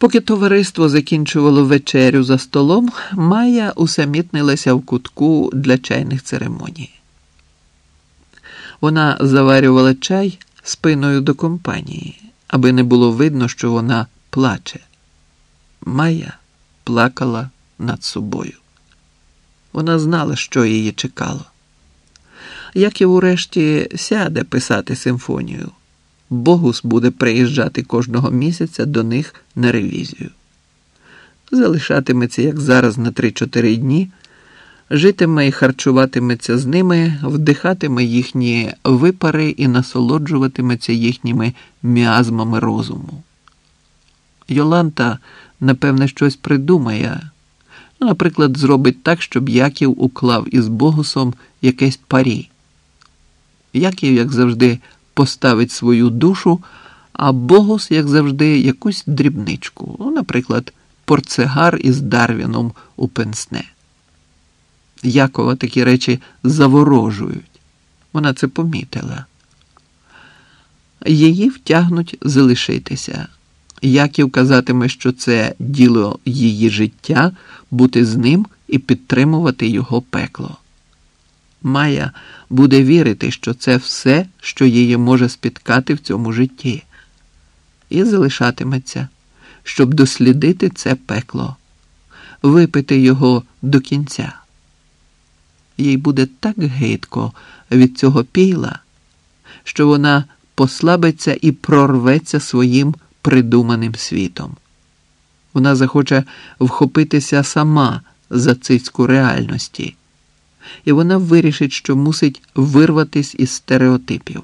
Поки товариство закінчувало вечерю за столом, Майя усамітнилася в кутку для чайних церемоній. Вона заварювала чай спиною до компанії, аби не було видно, що вона плаче. Майя плакала над собою. Вона знала, що її чекало. Яків урешті сяде писати симфонію. Богус буде приїжджати кожного місяця до них на ревізію. Залишатиметься, як зараз, на 3-4 дні, житиме і харчуватиметься з ними, вдихатиме їхні випари і насолоджуватиметься їхніми міазмами розуму. Йоланта, напевне, щось придумає. Наприклад, зробить так, щоб Яків уклав із Богусом якесь парі. Яків, як завжди, поставить свою душу, а Богус, як завжди, якусь дрібничку, ну, наприклад, портсигар із Дарвіном у пенсне. Якова такі речі заворожують. Вона це помітила. Її втягнуть залишитися. Яків казатиме, що це діло її життя бути з ним і підтримувати його пекло. Майя буде вірити, що це все, що її може спіткати в цьому житті, і залишатиметься, щоб дослідити це пекло, випити його до кінця. Їй буде так гидко від цього пійла, що вона послабиться і прорветься своїм придуманим світом. Вона захоче вхопитися сама за цицьку реальності і вона вирішить, що мусить вирватись із стереотипів.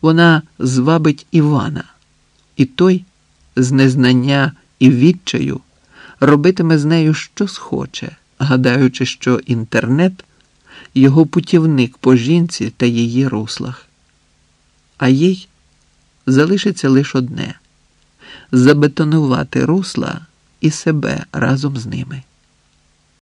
Вона звабить Івана, і той, з незнання і відчаю, робитиме з нею що схоче, гадаючи, що інтернет його путівник по жінці та її руслах. А їй залишиться лише одне забетонувати русла і себе разом з ними.